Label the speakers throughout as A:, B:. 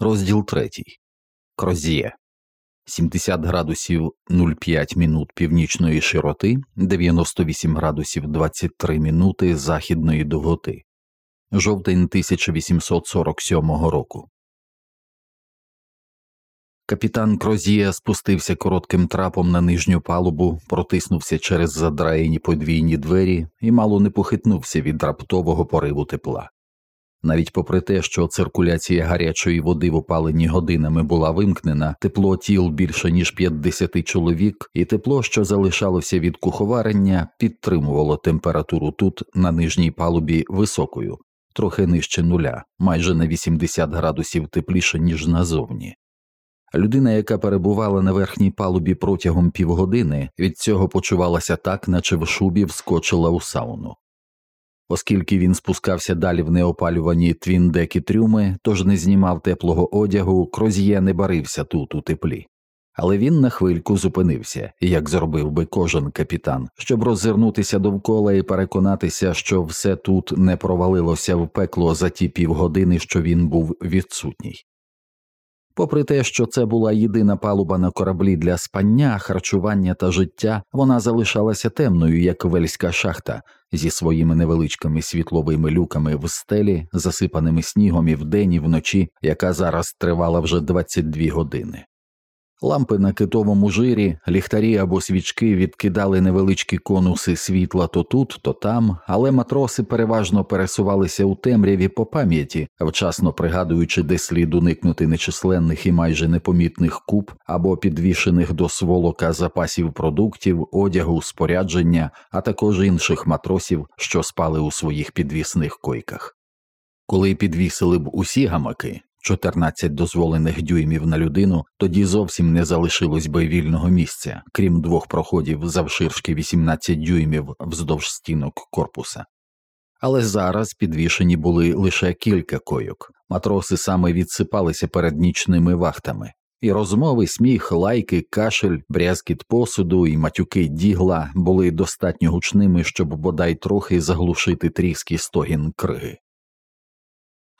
A: Розділ третій. Кроз'є 70 градусів 05 мінут північної широти, 98 градусів 23 мінути західної довготи. Жовтень 1847 року. Капітан Крозія спустився коротким трапом на нижню палубу, протиснувся через задраєні подвійні двері і мало не похитнувся від раптового пориву тепла. Навіть попри те, що циркуляція гарячої води в опалені годинами була вимкнена, тепло тіл більше ніж 50 чоловік, і тепло, що залишалося від куховарення, підтримувало температуру тут, на нижній палубі, високою, трохи нижче нуля, майже на 80 градусів тепліше, ніж назовні. Людина, яка перебувала на верхній палубі протягом півгодини, від цього почувалася так, наче в шубі вскочила у сауну. Оскільки він спускався далі в неопалювані твіндеки трюми, тож не знімав теплого одягу, Кроз'є не барився тут у теплі. Але він на хвильку зупинився, як зробив би кожен капітан, щоб роззирнутися довкола і переконатися, що все тут не провалилося в пекло за ті півгодини, що він був відсутній. Попри те, що це була єдина палуба на кораблі для спання, харчування та життя, вона залишалася темною, як вельська шахта, зі своїми невеличкими світловими люками в стелі, засипаними снігом і вдень і вночі, яка зараз тривала вже 22 години. Лампи на китовому жирі, ліхтарі або свічки відкидали невеличкі конуси світла то тут, то там, але матроси переважно пересувалися у темряві по пам'яті, вчасно пригадуючи, де слід уникнути нечисленних і майже непомітних куб або підвішених до сволока запасів продуктів, одягу, спорядження, а також інших матросів, що спали у своїх підвісних койках. Коли підвісили б усі гамаки, 14 дозволених дюймів на людину, тоді зовсім не залишилось би вільного місця, крім двох проходів завширшки 18 дюймів вздовж стінок корпуса. Але зараз підвішені були лише кілька койок, матроси саме відсипалися перед нічними вахтами, і розмови, сміх, лайки, кашель, брязкіт посуду і матюки дігла були достатньо гучними, щоб бодай трохи заглушити тріски стогін криги.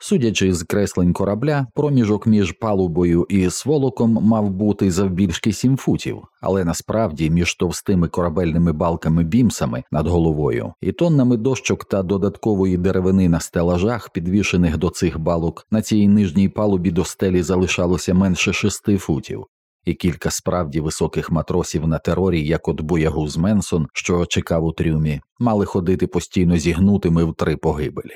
A: Судячи з креслень корабля, проміжок між палубою і сволоком мав бути завбільшки сім футів, але насправді між товстими корабельними балками бімсами над головою і тоннами дощок та додаткової деревини на стелажах, підвішених до цих балок, на цій нижній палубі до стелі залишалося менше шести футів. І кілька справді високих матросів на терорі, як от боягуз Менсон, що чекав у трюмі, мали ходити постійно зігнутими в три погибелі.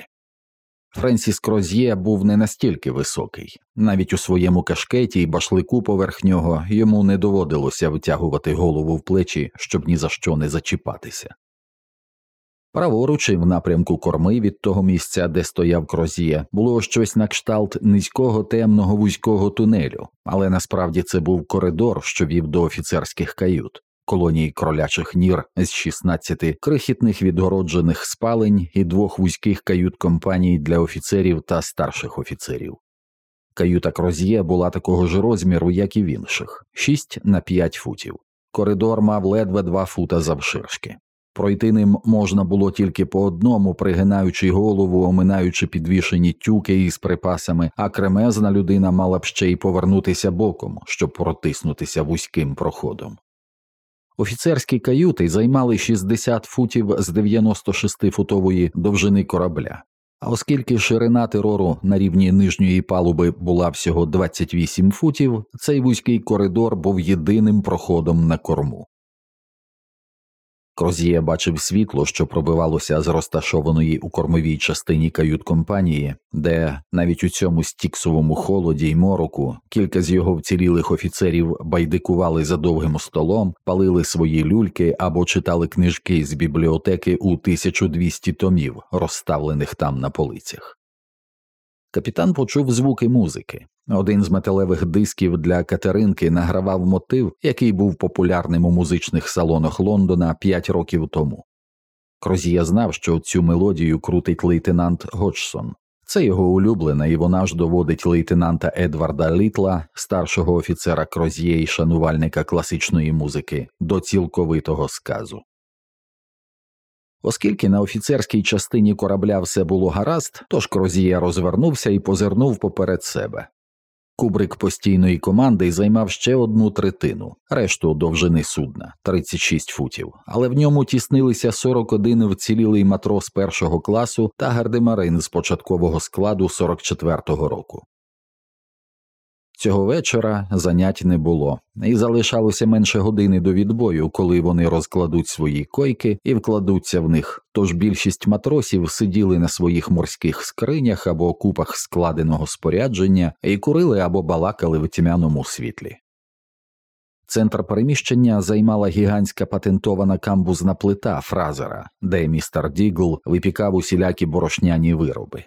A: Френсіс Кроз'є був не настільки високий, навіть у своєму кашкеті і башлику поверх нього йому не доводилося витягувати голову в плечі, щоб ні за що не зачіпатися. Праворуч і в напрямку корми від того місця, де стояв Кроз'є, було щось на кшталт низького темного вузького тунелю, але насправді це був коридор, що вів до офіцерських кают колонії кролячих нір з 16 крихітних відгороджених спалень і двох вузьких кают-компаній для офіцерів та старших офіцерів. Каюта Кроз'є була такого ж розміру, як і в інших 6 на 5 футів. Коридор мав ледве 2 фута завширшки. Пройти ним можна було тільки по одному, пригинаючи голову, оминаючи підвішені тюки із припасами, а кремезна людина мала б ще й повернутися боком, щоб протиснутися вузьким проходом. Офіцерські каюти займали 60 футів з 96-футової довжини корабля. А оскільки ширина терору на рівні нижньої палуби була всього 28 футів, цей вузький коридор був єдиним проходом на корму. Кроз'є бачив світло, що пробивалося з розташованої у кормовій частині кают-компанії, де навіть у цьому стіксовому холоді й мороку кілька з його вцілілих офіцерів байдикували за довгим столом, палили свої люльки або читали книжки з бібліотеки у 1200 томів, розставлених там на полицях. Капітан почув звуки музики. Один з металевих дисків для Катеринки награвав мотив, який був популярним у музичних салонах Лондона п'ять років тому. Крозія знав, що цю мелодію крутить лейтенант Годжсон. Це його улюблена, і вона ж доводить лейтенанта Едварда Літла, старшого офіцера Кроз'є і шанувальника класичної музики, до цілковитого сказу. Оскільки на офіцерській частині корабля все було гаразд, тож Крозія розвернувся і позирнув поперед себе. Кубрик постійної команди займав ще одну третину, решту довжини судна 36 футів, але в ньому тіснилися 41 вцілілий матрос першого класу та гардемарин з початкового складу 44-го року. Цього вечора занять не було, і залишалося менше години до відбою, коли вони розкладуть свої койки і вкладуться в них. Тож більшість матросів сиділи на своїх морських скринях або купах складеного спорядження і курили або балакали в тьмяному світлі. Центр переміщення займала гігантська патентована камбузна плита Фразера, де містер Дігл випікав усілякі борошняні вироби.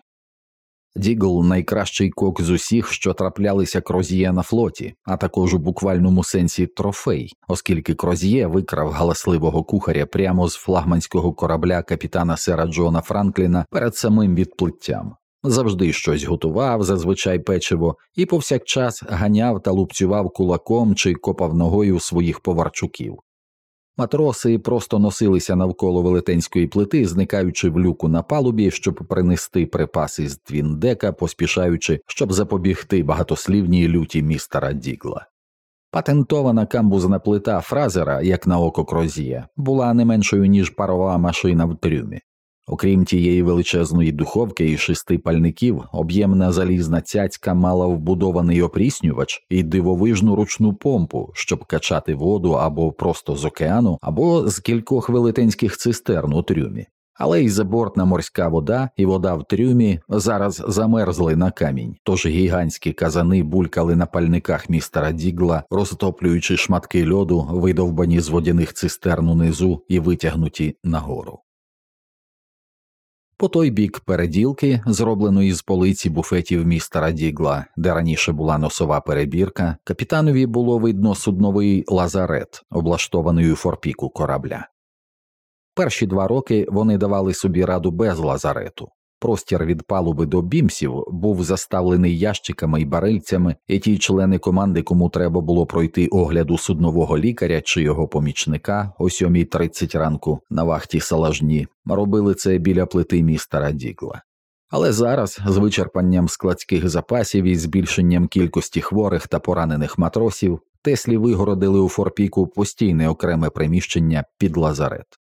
A: Дігл найкращий кок з усіх, що траплялися Кроз'є на флоті, а також у буквальному сенсі трофей, оскільки Кроз'є викрав галасливого кухаря прямо з флагманського корабля капітана Сера Джона Франкліна перед самим відплиттям. Завжди щось готував, зазвичай печиво, і повсякчас ганяв та лупцював кулаком чи копав ногою своїх поварчуків. Матроси просто носилися навколо велетенської плити, зникаючи в люку на палубі, щоб принести припаси з твіндека, поспішаючи, щоб запобігти багатослівній люті містера Дігла. Патентована камбузна плита фразера, як на око Крозія, була не меншою ніж парова машина в трюмі. Окрім тієї величезної духовки і шести пальників, об'ємна залізна цяцька мала вбудований опріснювач і дивовижну ручну помпу, щоб качати воду або просто з океану, або з кількох велетенських цистерн у трюмі. Але й забортна морська вода і вода в трюмі зараз замерзли на камінь, тож гігантські казани булькали на пальниках містера Дігла, розтоплюючи шматки льоду, видовбані з водяних цистерн унизу і витягнуті нагору. По той бік переділки, зробленої з полиці буфетів містера Дігла, де раніше була носова перебірка, капітанові було видно судновий лазарет, облаштований у форпіку корабля. Перші два роки вони давали собі раду без лазарету. Простір від палуби до бімсів був заставлений ящиками і барильцями, і ті члени команди, кому треба було пройти огляду суднового лікаря чи його помічника о 7.30 ранку на вахті салажні, робили це біля плити містера Дігла. Але зараз, з вичерпанням складських запасів і збільшенням кількості хворих та поранених матросів, Теслі вигородили у форпіку постійне окреме приміщення під лазарет.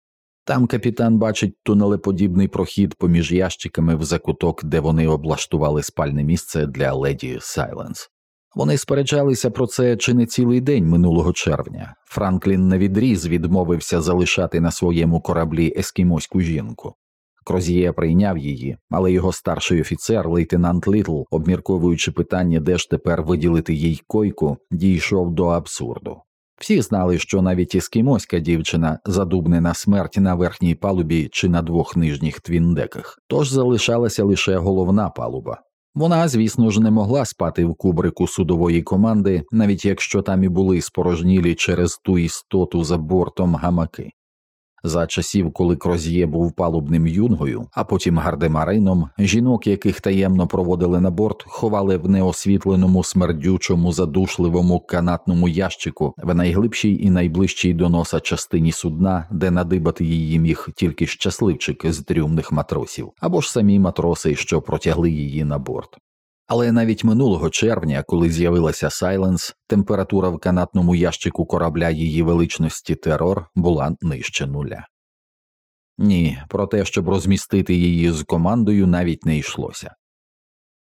A: Там капітан бачить тунелеподібний прохід поміж ящиками в закуток, де вони облаштували спальне місце для леді Сайленс. Вони сперечалися про це чи не цілий день минулого червня. Франклін на відріз відмовився залишати на своєму кораблі ескімоську жінку. Крозіє прийняв її, але його старший офіцер, лейтенант Літл, обмірковуючи питання, де ж тепер виділити їй койку, дійшов до абсурду. Всі знали, що навіть іскімоська дівчина задубне на смерть на верхній палубі чи на двох нижніх твіндеках, тож залишалася лише головна палуба. Вона, звісно ж, не могла спати в кубрику судової команди, навіть якщо там і були спорожнілі через ту істоту за бортом гамаки. За часів, коли Кроз'є був палубним юнгою, а потім гардемарином, жінок, яких таємно проводили на борт, ховали в неосвітленому смердючому, задушливому канатному ящику в найглибшій і найближчій до носа частині судна, де надибати її міг тільки щасливчик з трюмних матросів, або ж самі матроси, що протягли її на борт. Але навіть минулого червня, коли з'явилася Сайленс, температура в канатному ящику корабля її величності терор була нижче нуля. Ні, про те, щоб розмістити її з командою, навіть не йшлося.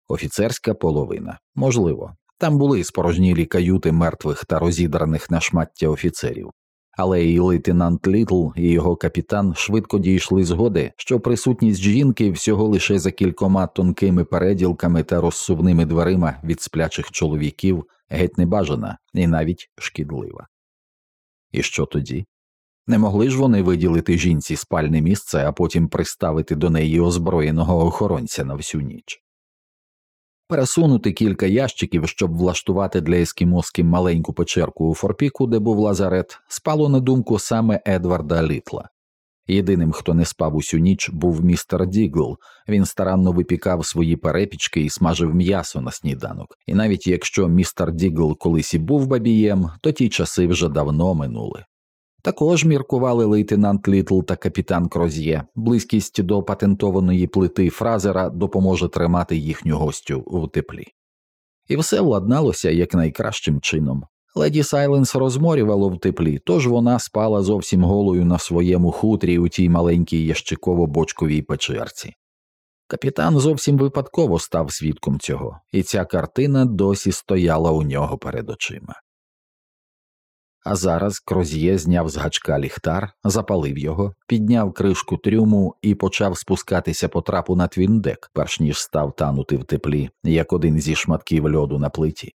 A: Офіцерська половина можливо, там були спорожнілі каюти мертвих та розідраних на шмаття офіцерів, але і лейтенант Літл і його капітан швидко дійшли згоди, що присутність жінки всього лише за кількома тонкими переділками та розсувними дверима від сплячих чоловіків геть не бажана і навіть шкідлива. І що тоді? Не могли ж вони виділити жінці спальне місце, а потім приставити до неї озброєного охоронця на всю ніч пересунути кілька ящиків, щоб влаштувати для ескімоски маленьку печерку у форпіку, де був лазарет, спало на думку саме Едварда Літла. Єдиним, хто не спав усю ніч, був містер Дігл. Він старанно випікав свої перепічки і смажив м'ясо на сніданок. І навіть якщо містер Дігл колись і був бабієм, то ті часи вже давно минули. Також міркували лейтенант Літл та капітан Кроз'є. Близькість до патентованої плити фразера допоможе тримати їхню гостю в теплі. і все владналося якнайкращим чином. Леді Сайленс розморювало в теплі, тож вона спала зовсім голою на своєму хутрі у тій маленькій ящиково-бочковій печерці. Капітан зовсім випадково став свідком цього, і ця картина досі стояла у нього перед очима. А зараз Кроз'є зняв з гачка ліхтар, запалив його, підняв кришку трюму і почав спускатися по трапу на твіндек, перш ніж став танути в теплі, як один зі шматків льоду на плиті.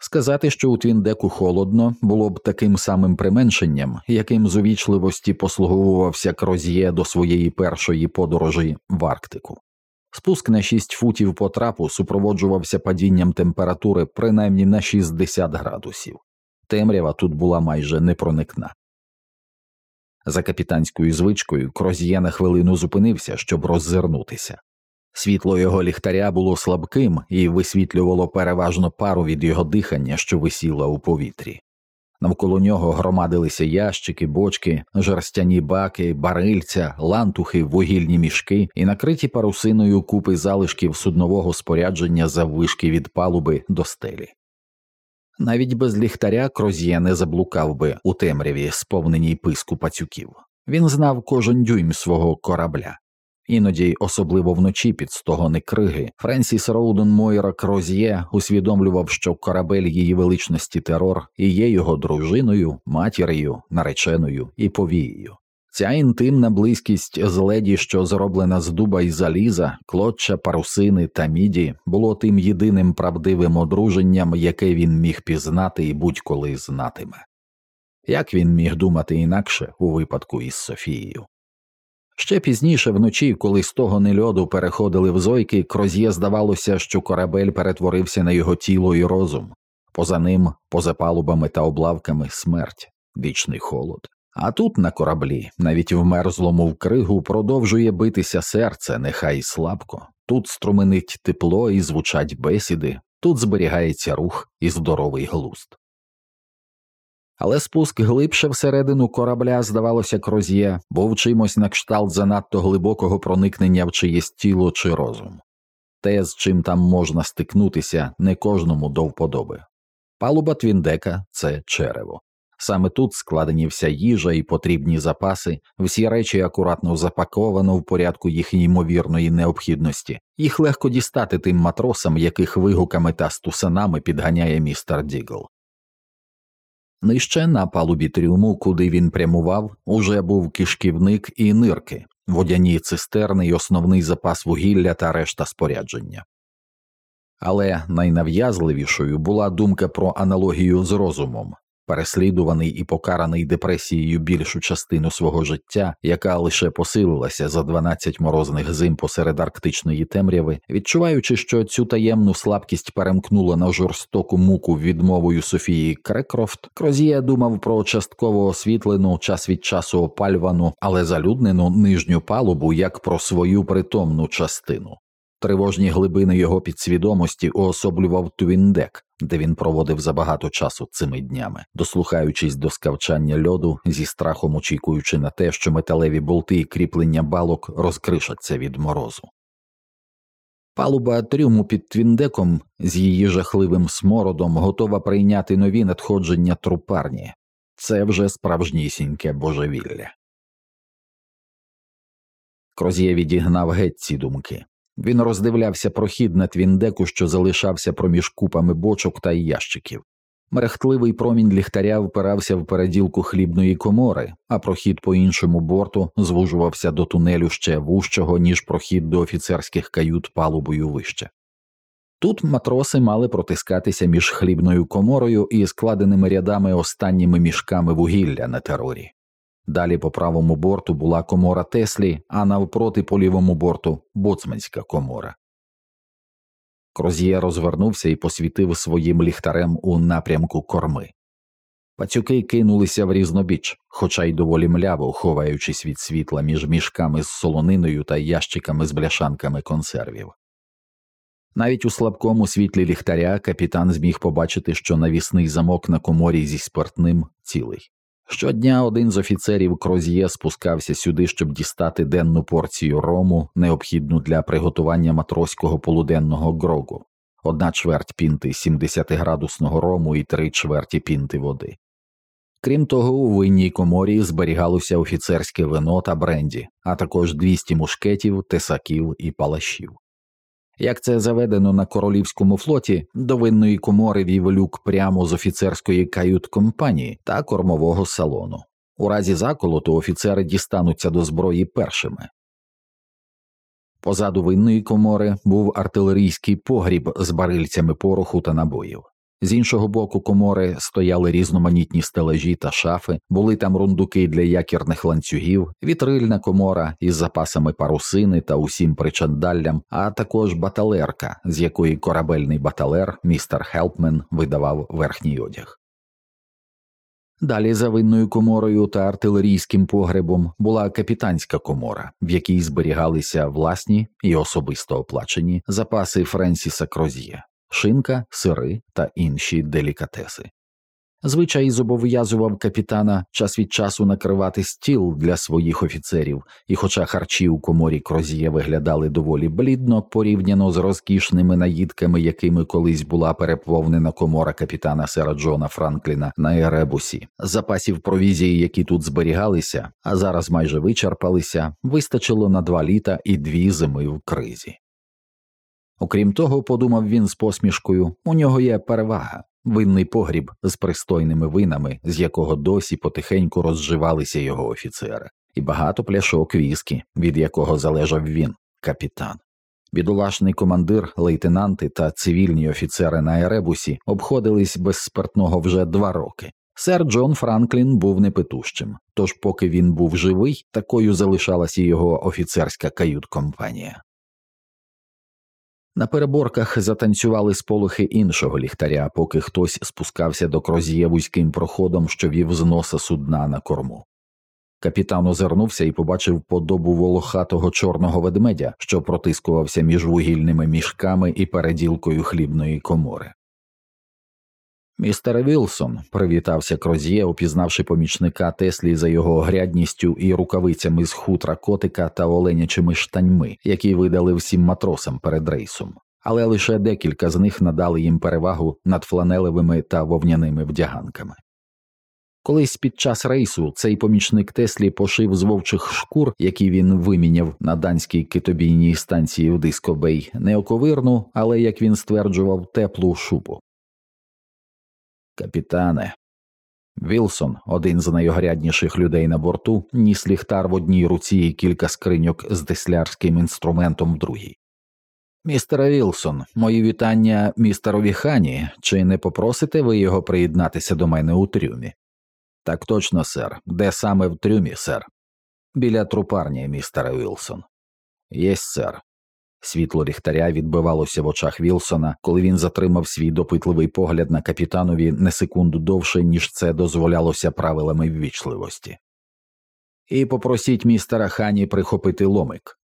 A: Сказати, що у твіндеку холодно, було б таким самим применшенням, яким з увічливості послуговувався Кроз'є до своєї першої подорожі в Арктику. Спуск на 6 футів по трапу супроводжувався падінням температури принаймні на 60 градусів. Темрява тут була майже непроникна. За капітанською звичкою Кроз'є на хвилину зупинився, щоб роззирнутися. Світло його ліхтаря було слабким і висвітлювало переважно пару від його дихання, що висіла у повітрі. Навколо нього громадилися ящики, бочки, жерстяні баки, барильця, лантухи, вугільні мішки і накриті парусиною купи залишків суднового спорядження заввишки від палуби до стелі. Навіть без ліхтаря Кроз'є не заблукав би у темряві, сповненій писку пацюків. Він знав кожен дюйм свого корабля. Іноді, особливо вночі під стогони криги, Френсіс Роуден Мойра Кроз'є усвідомлював, що корабель її величності терор і є його дружиною, матір'ю, нареченою і повією. Ця інтимна близькість з леді, що зроблена з дуба і заліза, клоччя, парусини та міді, було тим єдиним правдивим одруженням, яке він міг пізнати і будь-коли знатиме. Як він міг думати інакше у випадку із Софією? Ще пізніше вночі, коли з того нельоду переходили в зойки, Кроз'є здавалося, що корабель перетворився на його тіло і розум, поза ним, поза палубами та облавками, смерть, вічний холод. А тут на кораблі, навіть в мерзлому вкригу, продовжує битися серце, нехай слабко, тут струменить тепло і звучать бесіди, тут зберігається рух і здоровий глузд. Але спуск глибше всередину корабля, здавалося Кроз'є, був чимось на кшталт занадто глибокого проникнення в чиєсь тіло чи розум. Те, з чим там можна стикнутися, не кожному до вподоби. Палуба твіндека це черево. Саме тут складені вся їжа і потрібні запаси, всі речі акуратно запаковано в порядку їх ймовірної необхідності, їх легко дістати тим матросам, яких вигуками та стусанами підганяє містер Дігл. Нижче на палубі трюму, куди він прямував, уже був кишківник і нирки, водяні цистерни й основний запас вугілля та решта спорядження. Але найнав'язливішою була думка про аналогію з розумом, переслідуваний і покараний депресією більшу частину свого життя, яка лише посилилася за 12 морозних зим посеред арктичної темряви, відчуваючи, що цю таємну слабкість перемкнула на жорстоку муку відмовою Софії Крекрофт, Крозія думав про частково освітлену час від часу опалювану, але залюднену нижню палубу як про свою притомну частину. Тривожні глибини його підсвідомості уособлював Твіндек, де він проводив забагато часу цими днями, дослухаючись до скавчання льоду зі страхом очікуючи на те, що металеві болти і кріплення балок розкришаться від морозу. Палуба трюму під твіндеком з її жахливим смородом готова прийняти нові надходження трупарні це вже справжнісіньке божевілля. Кроз'є відігнав геть ці думки. Він роздивлявся прохід на твіндеку, що залишався проміж купами бочок та ящиків. Мерехтливий промінь ліхтаря впирався в переділку хлібної комори, а прохід по іншому борту звужувався до тунелю ще вужчого, ніж прохід до офіцерських кают палубою вище. Тут матроси мали протискатися між хлібною коморою і складеними рядами останніми мішками вугілля на терорі. Далі по правому борту була комора Теслі, а навпроти по лівому борту боцманська комора. Кроз'є розвернувся і посвітив своїм ліхтарем у напрямку корми. Пацюки кинулися в різнобіч, хоча й доволі мляво, ховаючись від світла між мішками з солониною та ящиками з бляшанками консервів. Навіть у слабкому світлі ліхтаря капітан зміг побачити, що навісний замок на коморі зі спиртним цілий. Щодня один з офіцерів Кроз'є спускався сюди, щоб дістати денну порцію рому, необхідну для приготування матроського полуденного грогу. одна чверть пінти 70-градусного рому і три чверті пінти води. Крім того, у винній коморі зберігалося офіцерське вино та бренді, а також 200 мушкетів, тесаків і палашів. Як це заведено на королівському флоті, до винної комори вів люк прямо з офіцерської кают-компанії та кормового салону. У разі заколоту офіцери дістануться до зброї першими. Позаду винної комори був артилерійський погріб з барильцями пороху та набоїв. З іншого боку комори стояли різноманітні стележі та шафи, були там рундуки для якірних ланцюгів, вітрильна комора із запасами парусини та усім причандаллям, а також баталерка, з якої корабельний баталер містер Хелпмен видавав верхній одяг. Далі за винною коморою та артилерійським погребом була капітанська комора, в якій зберігалися власні і особисто оплачені запаси Френсіса Кроз'є шинка, сири та інші делікатеси. Звичай зобов'язував капітана час від часу накривати стіл для своїх офіцерів, і, хоча харчі у коморі Крозіє виглядали доволі блідно порівняно з розкішними наїдками, якими колись була переповнена комора капітана Сера Джона Франкліна на Еребусі, запасів провізії, які тут зберігалися, а зараз майже вичерпалися, вистачило на два літа і дві зими в кризі. Окрім того, подумав він з посмішкою, у нього є перевага, винний погріб з пристойними винами, з якого досі потихеньку розживалися його офіцери, і багато пляшок віскі, від якого залежав він, капітан. Бідолашний командир, лейтенанти та цивільні офіцери на Еребусі обходились без спиртного вже два роки. Сер Джон Франклін був непитущим, тож, поки він був живий, такою залишалася його офіцерська кают-компанія. На переборках затанцювали сполохи іншого ліхтаря, поки хтось спускався до кроз'є вузьким проходом, що вів з носа судна на корму. Капітан озирнувся і побачив подобу волохатого чорного ведмедя, що протискувався між вугільними мішками і переділкою хлібної комори. Містер Вілсон привітався Кроз'є, опізнавши помічника Теслі за його грядністю і рукавицями з хутра котика та оленячими штаньми, які видали всім матросам перед рейсом, але лише декілька з них надали їм перевагу над фланелевими та вовняними вдяганками. Колись під час рейсу цей помічник Теслі пошив з вовчих шкур, які він виміняв на данській китобійній станції в Дискобей, не оковирну, але як він стверджував, теплу шубу. Капітане. Вілсон, один з найогрядніших людей на борту, ніс ліхтар в одній руці і кілька скриньок з деслярським інструментом в другій. Містере Вілсон, мої вітання містерові Хані, чи не попросите ви його приєднатися до мене у трюмі? Так точно, сер. Де саме в трюмі, сер? Біля трупарні, містере Вілсон. Єсть, сер. Світло ліхтаря відбивалося в очах Вілсона, коли він затримав свій допитливий погляд на капітанові не секунду довше, ніж це дозволялося правилами ввічливості. І попросіть містера Хані прихопити ломик.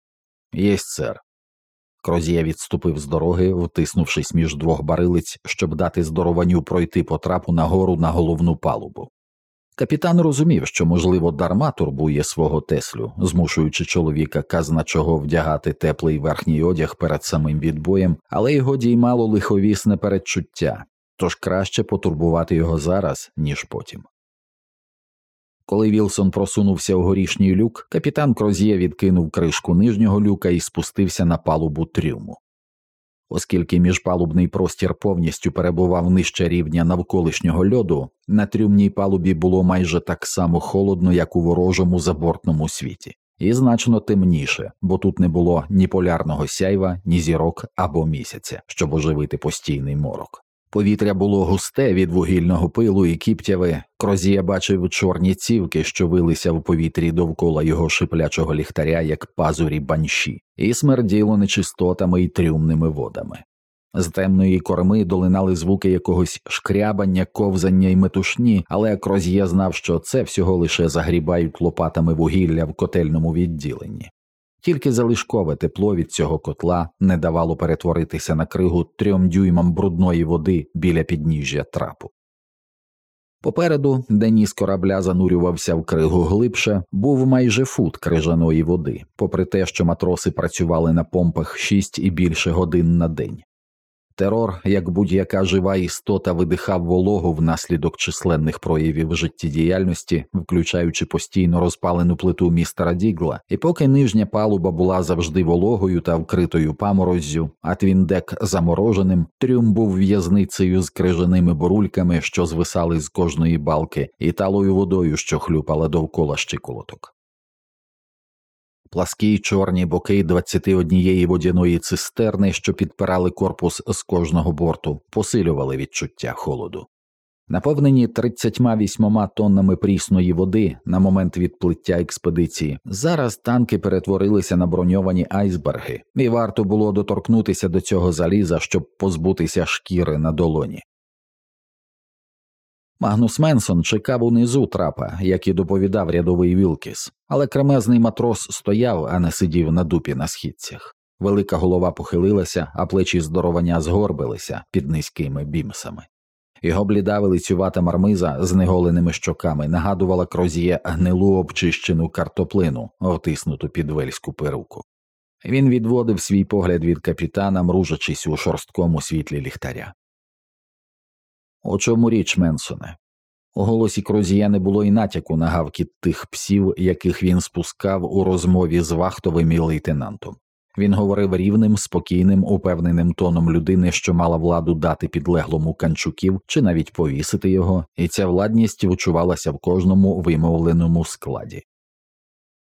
A: Єсть, сер. Крозія відступив з дороги, втиснувшись між двох барилиць, щоб дати здорованню пройти по трапу нагору на головну палубу. Капітан розумів, що, можливо, дарма турбує свого Теслю, змушуючи чоловіка казна чого вдягати теплий верхній одяг перед самим відбоєм, але його діймало лиховісне передчуття, тож краще потурбувати його зараз, ніж потім. Коли Вілсон просунувся у горішній люк, капітан Кроз'є відкинув кришку нижнього люка і спустився на палубу трюму. Оскільки міжпалубний простір повністю перебував нижче рівня навколишнього льоду, на трюмній палубі було майже так само холодно, як у ворожому забортному світі, і значно темніше, бо тут не було ні полярного сяйва, ні зірок або місяця, щоб оживити постійний морок. Повітря було густе від вугільного пилу і кіптяви. Крозія бачив чорні цівки, що вилися в повітрі довкола його шиплячого ліхтаря, як пазурі банші, і смерділо нечистотами й трюмними водами. З темної корми долинали звуки якогось шкрябання, ковзання й метушні, але Кроз'є знав, що це всього лише загрібають лопатами вугілля в котельному відділенні. Тільки залишкове тепло від цього котла не давало перетворитися на кригу трьом дюймам брудної води біля підніжжя трапу. Попереду, де ніс корабля занурювався в кригу глибше, був майже фут крижаної води, попри те, що матроси працювали на помпах шість і більше годин на день. Терор, як будь-яка жива істота, видихав вологу внаслідок численних проявів життєдіяльності, включаючи постійно розпалену плиту містера Дігла, і поки нижня палуба була завжди вологою та вкритою памороззю, а твіндек замороженим, трюм був в'язницею з крижаними бурульками, що звисали з кожної балки, і талою водою, що хлюпала довкола щиколоток. Пласкі чорні боки 21 водяної цистерни, що підпирали корпус з кожного борту, посилювали відчуття холоду. Наповнені 38 тоннами прісної води на момент відплиття експедиції, зараз танки перетворилися на броньовані айсберги, і варто було доторкнутися до цього заліза, щоб позбутися шкіри на долоні. Магнус Менсон чекав унизу трапа, як і доповідав рядовий Вілкіс, але кремезний матрос стояв, а не сидів на дупі на східцях. Велика голова похилилася, а плечі здоровання згорбилися під низькими бімсами. Його бліда велицювата мармиза з неголеними щоками нагадувала крозіє гнилу обчищену картоплину, втиснуту під вельську перуку. Він відводив свій погляд від капітана, мружачись у шорсткому світлі ліхтаря. У чому річ, Менсоне? У голосі Крозія не було й натяку на гавкіт тих псів, яких він спускав у розмові з вахтовим і лейтенантом. Він говорив рівним, спокійним, упевненим тоном людини, що мала владу дати підлеглому канчуків чи навіть повісити його, і ця владність відчувалася в кожному вимовленому складі.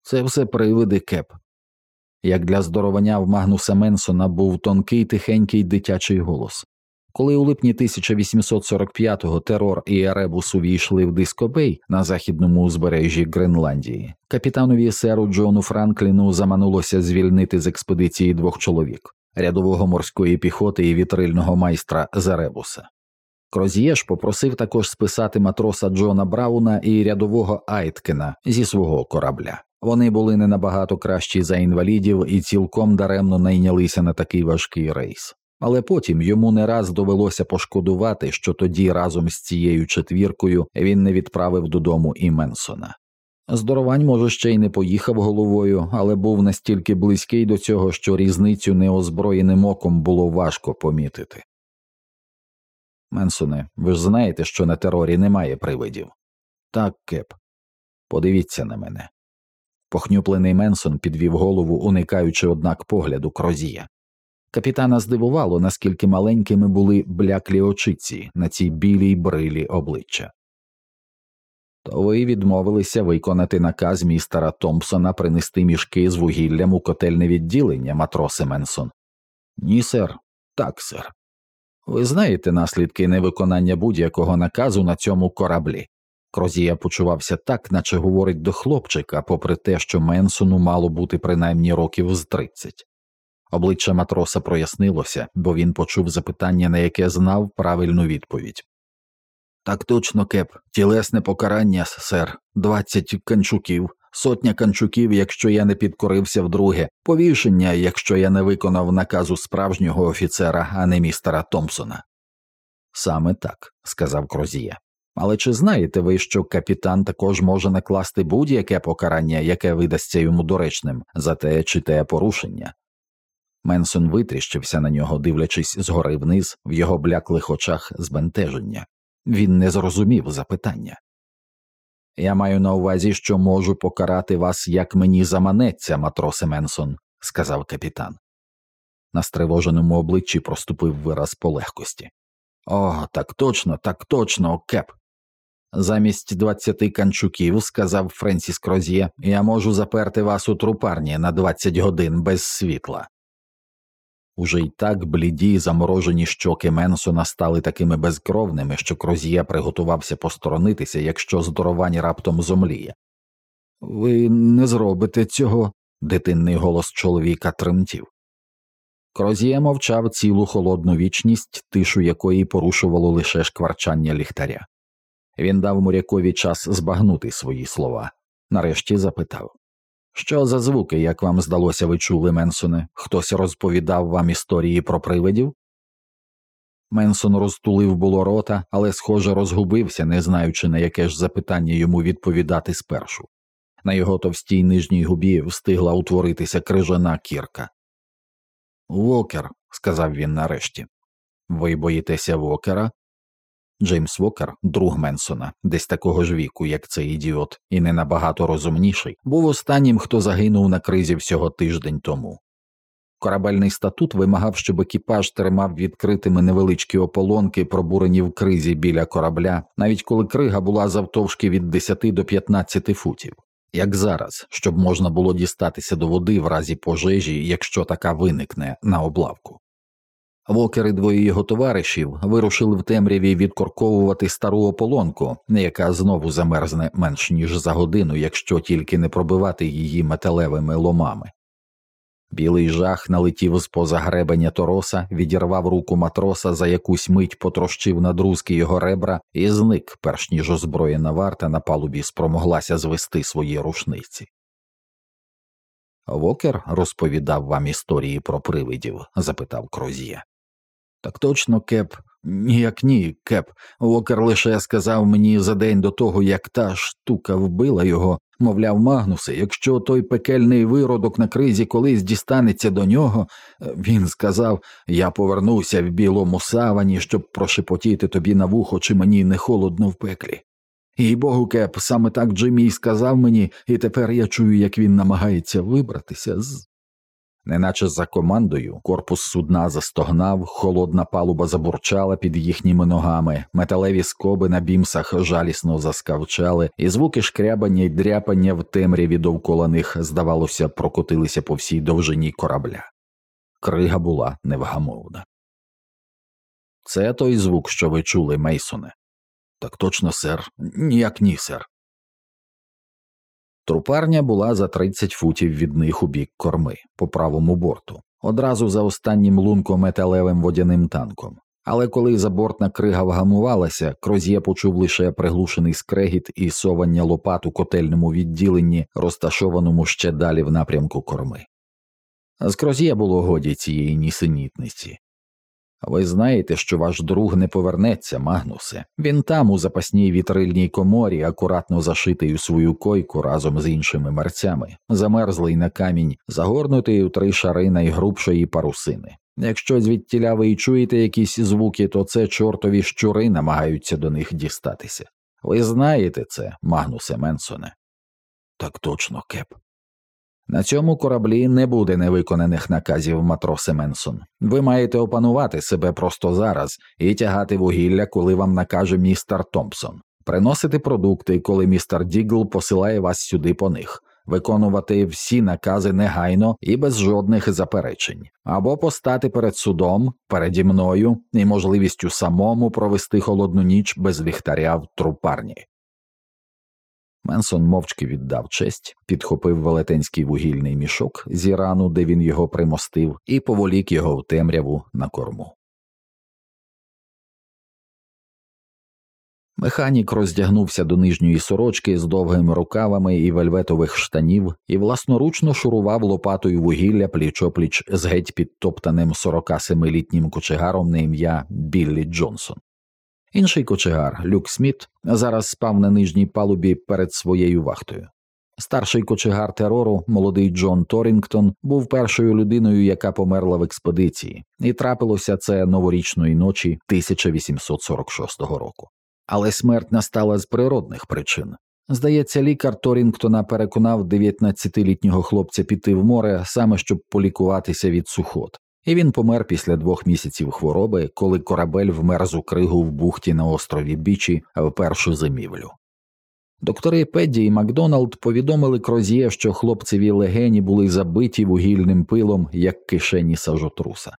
A: Це все привиди кеп. Як для здоровання в Магнуса Менсона був тонкий тихенький дитячий голос. Коли у липні 1845-го терор і Еребус увійшли в Дискобей на західному узбережжі Гренландії, капітанові серу Джону Франкліну заманулося звільнити з експедиції двох чоловік рядового морської піхоти і вітрильного майстра Заребуса. Крозієш попросив також списати матроса Джона Брауна і рядового Айткена зі свого корабля. Вони були не набагато кращі за інвалідів і цілком даремно найнялися на такий важкий рейс але потім йому не раз довелося пошкодувати, що тоді разом з цією четвіркою він не відправив додому і Менсона. Здоровань, може, ще й не поїхав головою, але був настільки близький до цього, що різницю неозброєним оком було важко помітити. Менсоне, ви ж знаєте, що на терорі немає привидів. Так, кеп. Подивіться на мене. Похнюплений Менсон підвів голову, уникаючи, однак, погляду крозія. Капітана здивувало, наскільки маленькими були бляклі очиці на цій білій брилі обличчя. То ви відмовилися виконати наказ містера Томпсона принести мішки з вугіллям у котельне відділення, матросе Менсон. Ні, сер. Так, сер. Ви знаєте наслідки невиконання будь-якого наказу на цьому кораблі. Крозія почувався так, наче говорить до хлопчика, попри те, що Менсону мало бути принаймні років з тридцять. Обличчя матроса прояснилося, бо він почув запитання, на яке знав правильну відповідь. Так точно, кеп, тілесне покарання, сер, двадцять канчуків, сотня канчуків, якщо я не підкорився вдруге, повішення, якщо я не виконав наказу справжнього офіцера, а не містера Томпсона. Саме так, сказав Крозія. Але чи знаєте ви, що капітан також може накласти будь-яке покарання, яке видасться йому доречним, за те чи те порушення? Менсон витріщився на нього, дивлячись згори вниз, в його бляклих очах збентеження. Він не зрозумів запитання. Я маю на увазі, що можу покарати вас, як мені заманеться, матросе Менсон, сказав капітан. На стривоженому обличчі проступив вираз полегкості. О, так точно, так точно, кеп. Замість двадцяти канчуків, сказав Френсіс Кроз'є, я можу заперти вас у трупарні на двадцять годин без світла. Уже й так бліді заморожені щоки Менсона стали такими безкровними, що Крозія приготувався посторонитися, якщо здоровань раптом зомліє. Ви не зробите цього, дитинний голос чоловіка тремтів. Крозія мовчав цілу холодну вічність, тишу якої порушувало лише шкварчання ліхтаря. Він дав морякові час збагнути свої слова, нарешті запитав що за звуки, як вам здалося, ви чули, Менсоне? Хтось розповідав вам історії про привидів? Менсон розтулив було рота, але, схоже, розгубився, не знаючи, на яке ж запитання йому відповідати спершу. На його товстій нижній губі встигла утворитися крижана кірка. Вокер, сказав він нарешті. Ви боїтеся Вокера? Джеймс Вокер, друг Менсона, десь такого ж віку, як цей ідіот, і не набагато розумніший, був останнім, хто загинув на кризі всього тиждень тому. Корабельний статут вимагав, щоб екіпаж тримав відкритими невеличкі ополонки, пробурені в кризі біля корабля, навіть коли крига була завтовшки від 10 до 15 футів, як зараз, щоб можна було дістатися до води в разі пожежі, якщо така виникне на облавку. Вокер і двоє його товаришів вирушили в темряві відкорковувати стару ополонку, яка знову замерзне менш ніж за годину, якщо тільки не пробивати її металевими ломами. Білий жах налетів з поза гребеня тороса, відірвав руку матроса за якусь мить потрощив на друзки його ребра і зник, перш ніж озброєна варта на палубі спромоглася звести свої рушниці. Вокер розповідав вам історії про привидів? запитав Крозія. Так точно, кеп, ніяк ні, кеп. Вокер лише сказав мені за день до того, як та штука вбила його, мовляв, Магнусе, якщо той пекельний виродок на кризі колись дістанеться до нього, він сказав я повернуся в білому савані, щоб прошепотіти тобі на вухо, чи мені не холодно в пеклі. І богу кеп, саме так Джиммі сказав мені, і тепер я чую, як він намагається вибратися з. Неначе за командою корпус судна застогнав, холодна палуба забурчала під їхніми ногами, металеві скоби на бімсах жалісно заскавчали, і звуки шкрябання й дряпання в темряві довкола них, здавалося, прокотилися по всій довжині корабля. Крига була невгамовна. Це той звук, що ви чули, Мейсоне. Так точно, сер, ніяк ні, сер. Трупарня була за 30 футів від них у бік корми, по правому борту, одразу за останнім лунком металевим водяним танком. Але коли забортна крига вгамувалася, Кроз'є почув лише приглушений скрегіт і совання лопат у котельному відділенні, розташованому ще далі в напрямку корми. З Кроз'є було годі цієї нісенітниці. Ви знаєте, що ваш друг не повернеться, Магнусе. Він там, у запасній вітрильній коморі, акуратно зашитий у свою койку разом з іншими мерцями, замерзлий на камінь, загорнутий у три шари найгрубшої парусини. Якщо звідтіля ви й чуєте якісь звуки, то це чортові щури намагаються до них дістатися. Ви знаєте це, Магнусе Менсоне? Так точно, кеп. На цьому кораблі не буде невиконаних наказів матросе Менсон. Ви маєте опанувати себе просто зараз і тягати вугілля, коли вам накаже містер Томпсон, приносити продукти, коли містер Дігл посилає вас сюди по них, виконувати всі накази негайно і без жодних заперечень, або постати перед судом, переді мною і можливістю самому провести холодну ніч без ліхтаря в трупарні. Менсон мовчки віддав честь, підхопив велетенський вугільний мішок зі рану, де він його примостив, і поволік його в темряву на корму. Механік роздягнувся до нижньої сорочки з довгими рукавами і вельветових штанів і власноручно шурував лопатою вугілля пліч-опліч з геть підтоптаним 47-літнім кочегаром на ім'я Біллі Джонсон. Інший кочегар, Люк Сміт, зараз спав на нижній палубі перед своєю вахтою. Старший кочегар терору, молодий Джон Торінгтон, був першою людиною, яка померла в експедиції, і трапилося це новорічної ночі 1846 року. Але смерть настала з природних причин. Здається, лікар Торінгтона переконав 19-літнього хлопця піти в море саме щоб полікуватися від сухот, і він помер після двох місяців хвороби, коли корабель вмерз у кригу в бухті на острові Бічі в першу зимівлю. Доктори Педді і Макдоналд повідомили Крозіє, що хлопцеві легені були забиті вугільним пилом, як кишені сажотруса.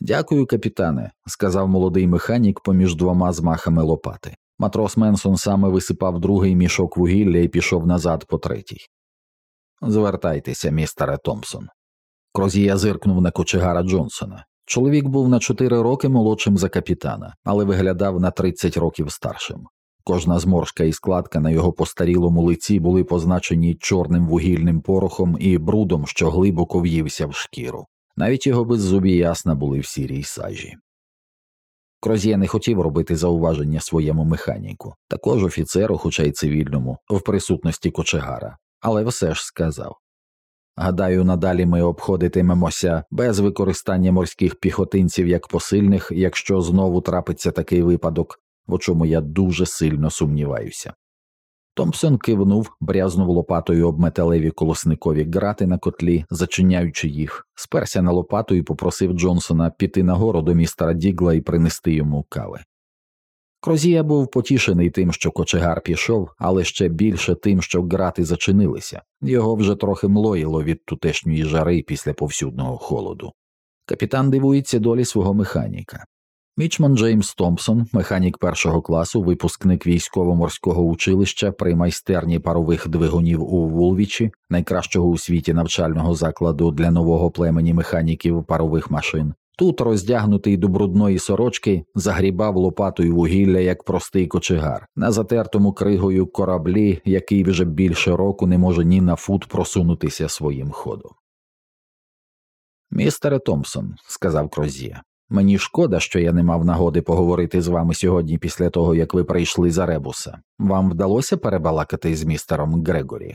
A: Дякую, капітане, сказав молодий механік поміж двома змахами лопати. Матрос Менсон саме висипав другий мішок вугілля і пішов назад по третій. Звертайтеся, містере Томпсон. Крозія зиркнув на кочегара Джонсона. Чоловік був на чотири роки молодшим за капітана, але виглядав на 30 років старшим. Кожна зморшка і складка на його постарілому лиці були позначені чорним вугільним порохом і брудом, що глибоко в'ївся в шкіру. Навіть його беззубі ясна були в сірій сажі. Крозє не хотів робити зауваження своєму механіку, також офіцеру, хоча й цивільному, в присутності кочегара, але все ж сказав Гадаю, надалі ми обходитимемося без використання морських піхотинців як посильних, якщо знову трапиться такий випадок, в чому я дуже сильно сумніваюся. Томпсон кивнув, брязнув лопатою об металеві колосникові грати на котлі, зачиняючи їх, сперся на лопату і попросив Джонсона піти нагору до містера Дігла і принести йому кави. Крозія був потішений тим, що кочегар пішов, але ще більше тим, що грати зачинилися, його вже трохи млоїло від тутешньої жари після повсюдного холоду. Капітан дивується долі свого механіка. Мічман Джеймс Томпсон, механік першого класу, випускник військово-морського училища при майстерні парових двигунів у Вулвічі, найкращого у світі навчального закладу для нового племені механіків парових машин. Тут, роздягнутий до брудної сорочки, загрібав лопатою вугілля як простий кочегар, на затертому кригою кораблі, який вже більше року не може ні на фут просунутися своїм ходом. Містере Томпсон, сказав Крозія, Мені шкода, що я не мав нагоди поговорити з вами сьогодні після того, як ви прийшли за ребуса. Вам вдалося перебалакати з містером Грегорі?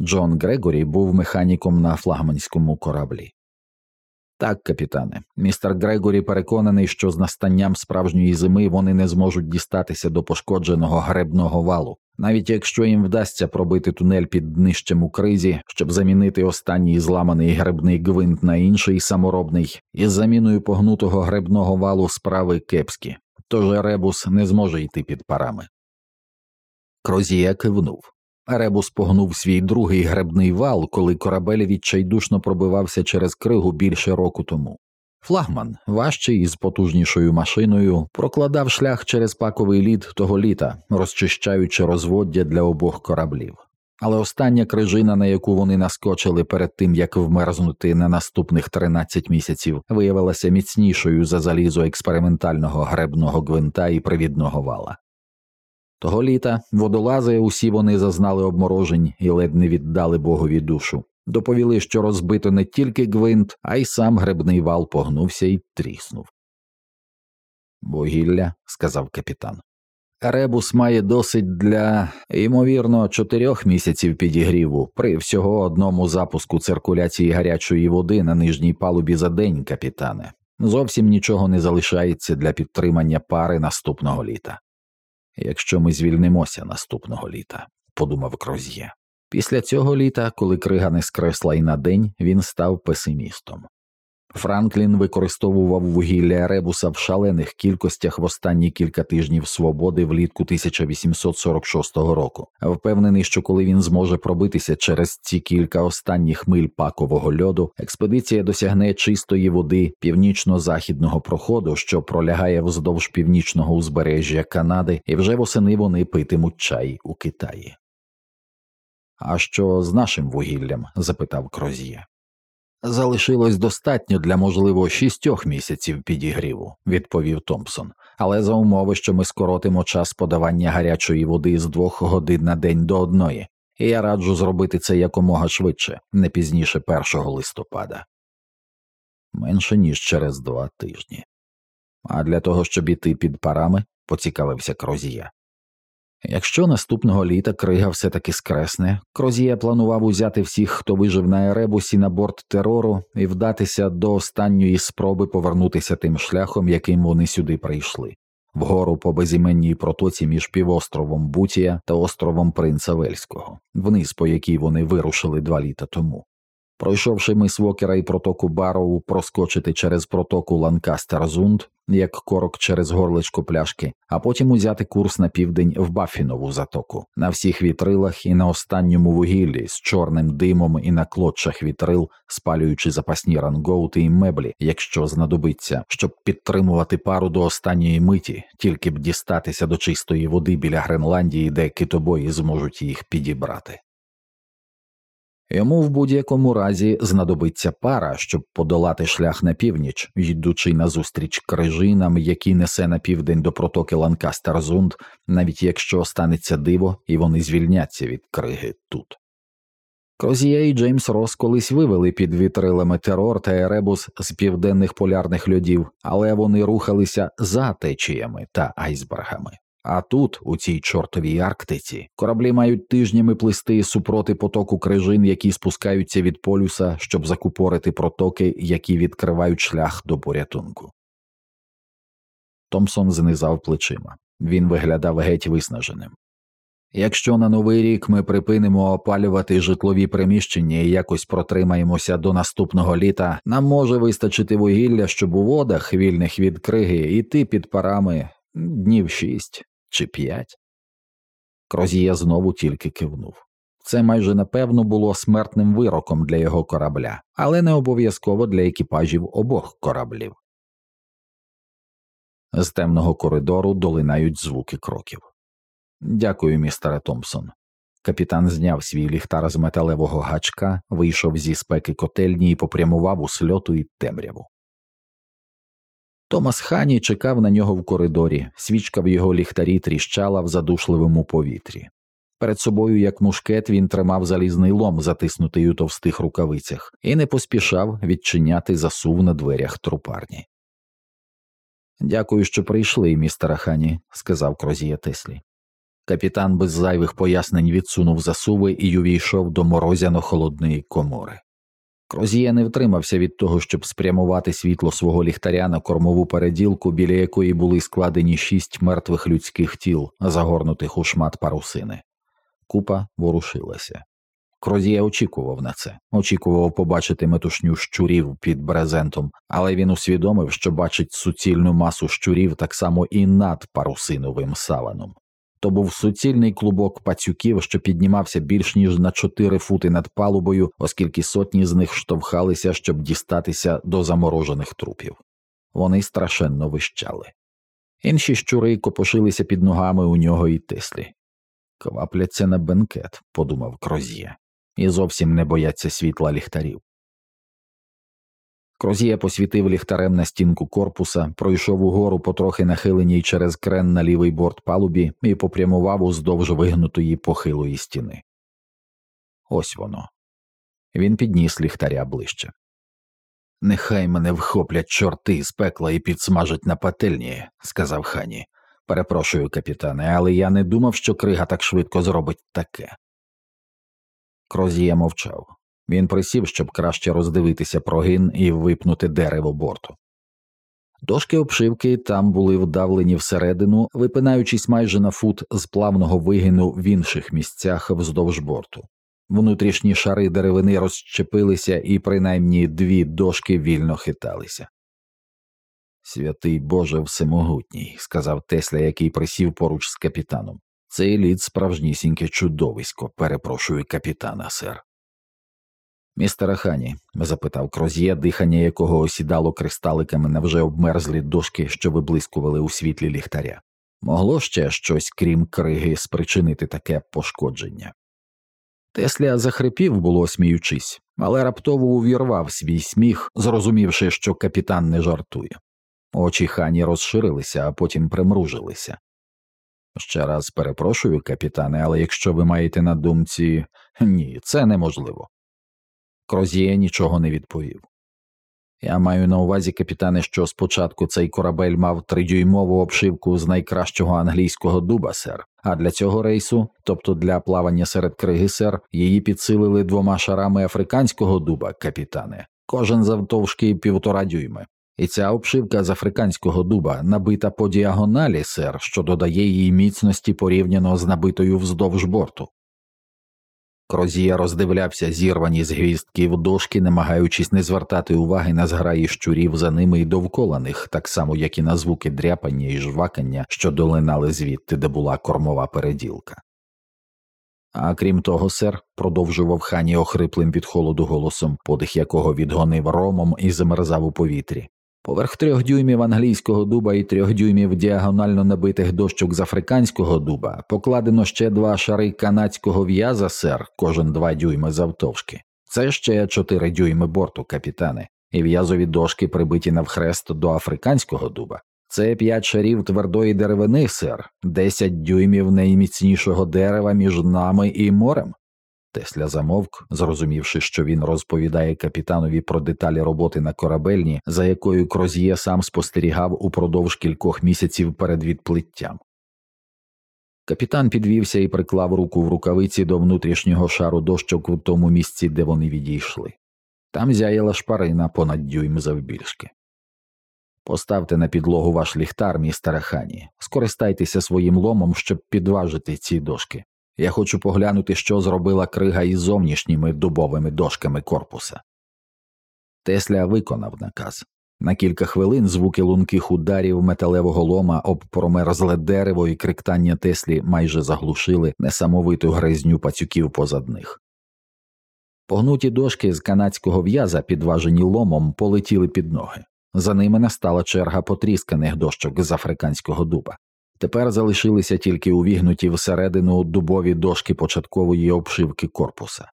A: Джон Грегорі був механіком на флагманському кораблі. Так, капітане, містер Грегорі переконаний, що з настанням справжньої зими вони не зможуть дістатися до пошкодженого гребного валу, навіть якщо їм вдасться пробити тунель під днищем у кризі, щоб замінити останній зламаний гребний гвинт на інший саморобний, із заміною погнутого гребного валу справи кепські, тож ребус не зможе йти під парами. Крозія кивнув. Ребус погнув свій другий гребний вал, коли корабель відчайдушно пробивався через кригу більше року тому. Флагман, важчий із потужнішою машиною, прокладав шлях через паковий лід того літа, розчищаючи розводдя для обох кораблів. Але остання крижина, на яку вони наскочили перед тим, як вмерзнути на наступних 13 місяців, виявилася міцнішою за залізо експериментального гребного гвинта і привідного вала. Того літа водолази усі вони зазнали обморожень і ледь не віддали богові душу. Доповіли, що розбито не тільки гвинт, а й сам гребний вал погнувся і тріснув. Вугілля, сказав капітан. Ребус має досить для, ймовірно, чотирьох місяців підігріву при всього одному запуску циркуляції гарячої води на нижній палубі за день, капітане. Зовсім нічого не залишається для підтримання пари наступного літа. Якщо ми звільнимося наступного літа, подумав Кроз'є. Після цього літа, коли крига не скресла й на день, він став песимістом. Франклін використовував вугілля ребуса в шалених кількостях в останні кілька тижнів свободи влітку 1846 року, впевнений, що коли він зможе пробитися через ці кілька останніх миль пакового льоду, експедиція досягне чистої води північно-західного проходу, що пролягає вздовж північного узбережжя Канади, і вже восени вони питимуть чай у Китаї. А що з нашим вугіллям? запитав Кроз'є. Залишилось достатньо для, можливо, шістьох місяців підігріву, відповів Томпсон, але за умови, що ми скоротимо час подавання гарячої води з двох годин на день до одної, і я раджу зробити це якомога швидше, не пізніше 1 листопада. Менше ніж через два тижні. А для того, щоб іти під парами, поцікавився Крозія. Якщо наступного літа крига все таки скресне, Крозія планував узяти всіх, хто вижив на Еребусі на борт терору, і вдатися до останньої спроби повернутися тим шляхом, яким вони сюди прийшли, вгору по безіменній протоці між півостровом Бутія та островом Принца Вельського, вниз по якій вони вирушили два літа тому. Пройшовши мис Вокера і протоку Бароу, проскочити через протоку Ланкастер-Зунд, як корок через горлечко пляшки, а потім узяти курс на південь в Баффінову затоку, на всіх вітрилах і на останньому вугіллі з чорним димом і на клочах вітрил, спалюючи запасні рангоути і меблі, якщо знадобиться, щоб підтримувати пару до останньої миті, тільки б дістатися до чистої води біля Гренландії, де китобої зможуть їх підібрати. Йому в будь-якому разі знадобиться пара, щоб подолати шлях на північ, йдучи назустріч крижинам, які несе на південь до протоки Ланкастерзунд, навіть якщо станеться диво і вони звільняться від криги тут. Крозія і Джеймс Рос колись вивели під вітрилами терор та еребус з південних полярних льодів, але вони рухалися за течіями та айсбергами. А тут, у цій чортовій Арктиці, кораблі мають тижнями плисти супроти потоку крижин, які спускаються від полюса, щоб закупорити протоки, які відкривають шлях до порятунку. Томсон знизав плечима. Він виглядав геть виснаженим. Якщо на новий рік ми припинимо опалювати житлові приміщення і якось протримаємося до наступного літа, нам може вистачити вугілля, щоб у водах, вільних від криги, йти під парами днів шість чи п'ять. Крозія знову тільки кивнув. Це майже напевно було смертним вироком для його корабля, але не обов'язково для екіпажів обох кораблів. З темного коридору долинають звуки кроків. Дякую, містере Томпсон. Капітан зняв свій ліхтар з металевого гачка, вийшов зі спеки котельні і попрямував у сльоту і темряву. Томас Хані чекав на нього в коридорі, свічка в його ліхтарі тріщала в задушливому повітрі. Перед собою, як мушкет, він тримав залізний лом, затиснутий у товстих рукавицях, і не поспішав відчиняти засув на дверях трупарні. Дякую, що прийшли, містере Хані, сказав Кроз'є теслі. Капітан без зайвих пояснень відсунув засуви і увійшов до морозяно холодної комори. Крозія не втримався від того, щоб спрямувати світло свого ліхтаря на кормову переділку, біля якої були складені шість мертвих людських тіл, загорнутих у шмат парусини. Купа ворушилася. Крозія очікував на це, очікував побачити метушню щурів під брезентом, але він усвідомив, що бачить суцільну масу щурів так само і над парусиновим саваном. То був суцільний клубок пацюків, що піднімався більш ніж на чотири фути над палубою, оскільки сотні з них штовхалися, щоб дістатися до заморожених трупів. Вони страшенно вищали. Інші щури копошилися під ногами у нього і тислі. Квапляться на бенкет, подумав Крозія, і зовсім не бояться світла ліхтарів. Крозія посвітив ліхтарем на стінку корпуса, пройшов угору потрохи нахиленій через крен на лівий борт палубі і попрямував уздовж вигнутої похилої стіни. Ось воно. Він підніс ліхтаря ближче. Нехай мене вхоплять чорти з пекла і підсмажать на пательні, сказав хані. Перепрошую, капітане, але я не думав, що крига так швидко зробить таке. Крозія мовчав. Він присів, щоб краще роздивитися прогин і випнути дерево борту. Дошки обшивки там були вдавлені всередину, випинаючись майже на фут з плавного вигину в інших місцях вздовж борту. Внутрішні шари деревини розщепилися, і принаймні дві дошки вільно хиталися. Святий Боже всемогутній, сказав Тесля, який присів поруч з капітаном. Цей лід справжнісіньке чудовисько, перепрошую капітана, сер. Містера Хані, запитав Кроз'є, дихання якого осідало кристаликами на вже обмерзлі дошки, що виблискували у світлі ліхтаря. Могло ще щось, крім криги, спричинити таке пошкодження. Тесля захрипів, було сміючись, але раптово увірвав свій сміх, зрозумівши, що капітан не жартує. Очі хані розширилися, а потім примружилися. Ще раз перепрошую, капітане, але якщо ви маєте на думці ні, це неможливо. Крозіє нічого не відповів. Я маю на увазі, капітане, що спочатку цей корабель мав тридюймову обшивку з найкращого англійського дуба, сер, а для цього рейсу, тобто для плавання серед криги, сер, її підсилили двома шарами африканського дуба, капітане, кожен завтовшки півтора дюйми. І ця обшивка з африканського дуба набита по діагоналі, сер, що додає їй міцності порівняно з набитою вздовж борту. Крозія роздивлявся зірвані з гвістків дошки, намагаючись не звертати уваги на зграї щурів за ними і довкола них, так само як і на звуки дряпання і жвакання, що долинали звідти, де була кормова переділка. А крім того, сер, продовжував хані охриплим від холоду голосом, подих якого відгонив ромом і замерзав у повітрі. Поверх трьох дюймів англійського дуба і трьох дюймів діагонально набитих дощок з африканського дуба покладено ще два шари канадського в'яза, сер, кожен два дюйми завтовшки. Це ще чотири дюйми борту, капітане, і в'язові дошки прибиті навхрест до африканського дуба. Це п'ять шарів твердої деревини, сер, десять дюймів найміцнішого дерева між нами і морем. Тесля замовк, зрозумівши, що він розповідає капітанові про деталі роботи на корабельні, за якою Кроз'є сам спостерігав упродовж кількох місяців перед відплиттям. Капітан підвівся і приклав руку в рукавиці до внутрішнього шару дощок у тому місці, де вони відійшли. Там зяяла шпарина понад дюйм завбільшки. Поставте на підлогу ваш ліхтар, містере Хані, скористайтеся своїм ломом, щоб підважити ці дошки. Я хочу поглянути, що зробила крига із зовнішніми дубовими дошками корпуса. Тесля виконав наказ. На кілька хвилин звуки лунких ударів металевого лома об промерзле дерево і криктання Теслі майже заглушили несамовиту гризню пацюків позад них. Погнуті дошки з канадського в'яза, підважені ломом, полетіли під ноги. За ними настала черга потрісканих дощок з африканського дуба. Тепер залишилися тільки увігнуті всередину дубові дошки початкової обшивки корпуса.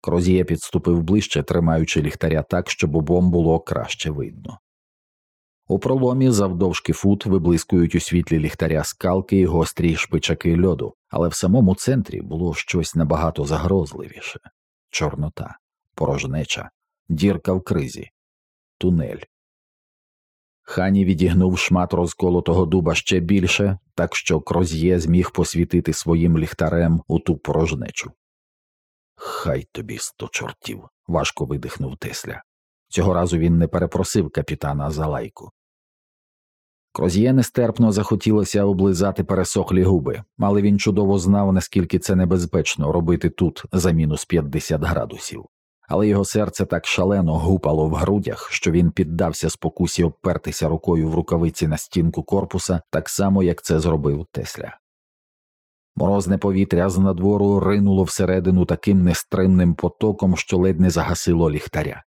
A: Крозія підступив ближче, тримаючи ліхтаря так, щоб обом було краще видно. У проломі завдовжки фут виблискують у світлі ліхтаря скалки і гострі шпичаки льоду, але в самому центрі було щось набагато загрозливіше чорнота, порожнеча, дірка в кризі, тунель. Хані відігнув шмат розколотого дуба ще більше, так що Кроз'є зміг посвітити своїм ліхтарем у ту порожнечу. Хай тобі сто чортів, важко видихнув Тесля. Цього разу він не перепросив капітана за лайку. Кроз'є нестерпно захотілося облизати пересохлі губи, але він чудово знав, наскільки це небезпечно робити тут за мінус 50 градусів але його серце так шалено гупало в грудях, що він піддався спокусі обпертися рукою в рукавиці на стінку корпуса, так само як це зробив Тесля. Морозне повітря з надвору ринуло всередину таким нестримним потоком, що ледь не загасило ліхтаря.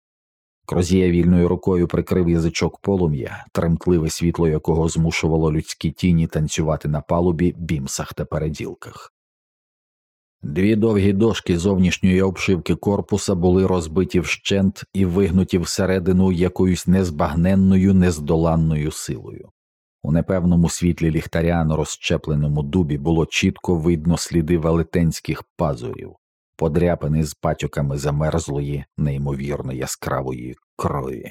A: Крозія вільною рукою прикрив язичок полум'я, тремтливе світло якого змушувало людські тіні танцювати на палубі, бімсах та переділках. Дві довгі дошки зовнішньої обшивки корпуса були розбиті вщент і вигнуті всередину якоюсь незбагненною, нездоланною силою. У непевному світлі ліхтаря на розщепленому дубі було чітко видно сліди велетенських пазурів, подряпини з патюками замерзлої, неймовірно яскравої крові.